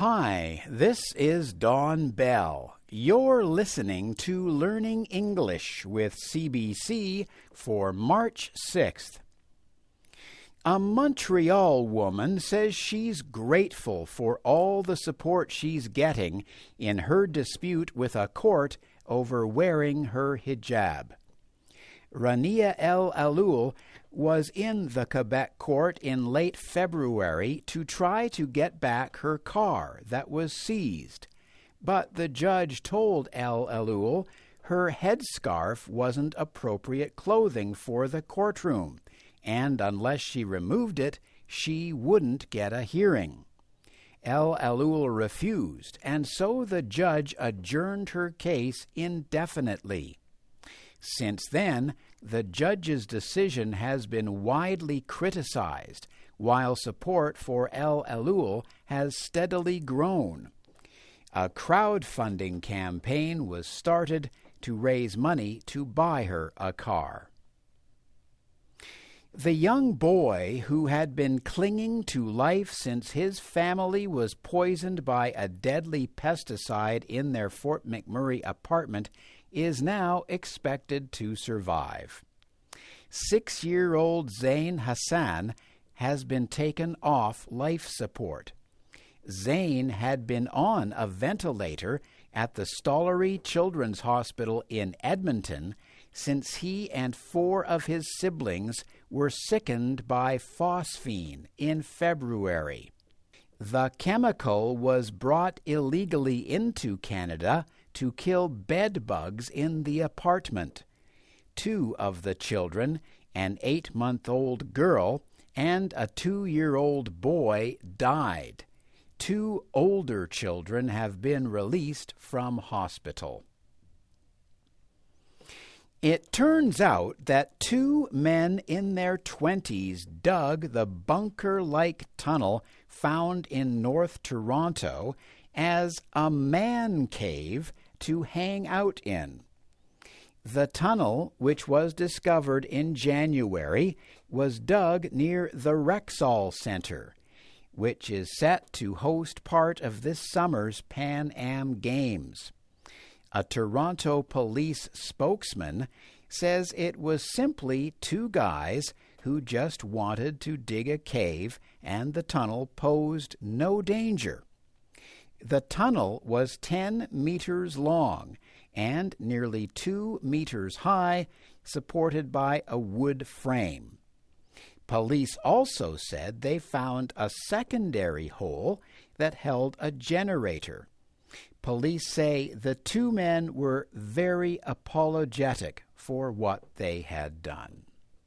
Hi, this is Don Bell. You're listening to Learning English with CBC for March 6th. A Montreal woman says she's grateful for all the support she's getting in her dispute with a court over wearing her hijab. Rania El-Alloul was in the Quebec court in late February to try to get back her car that was seized. But the judge told El-Alloul her headscarf wasn't appropriate clothing for the courtroom, and unless she removed it, she wouldn't get a hearing. El-Alloul refused, and so the judge adjourned her case indefinitely. Since then, the judge's decision has been widely criticized, while support for El-Alloul has steadily grown. A crowdfunding campaign was started to raise money to buy her a car. The young boy who had been clinging to life since his family was poisoned by a deadly pesticide in their Fort McMurray apartment is now expected to survive. Six year old Zain Hassan has been taken off life support. Zain had been on a ventilator at the Stollery Children's Hospital in Edmonton since he and four of his siblings were sickened by phosphine in February. The chemical was brought illegally into Canada to kill bed bugs in the apartment. Two of the children, an eight month old girl and a two year old boy, died. Two older children have been released from hospital. It turns out that two men in their twenties dug the bunker like tunnel found in North Toronto as a man cave to hang out in. The tunnel, which was discovered in January, was dug near the Rexall Center, which is set to host part of this summer's Pan Am Games. A Toronto police spokesman says it was simply two guys who just wanted to dig a cave and the tunnel posed no danger. The tunnel was 10 meters long and nearly 2 meters high, supported by a wood frame. Police also said they found a secondary hole that held a generator. Police say the two men were very apologetic for what they had done.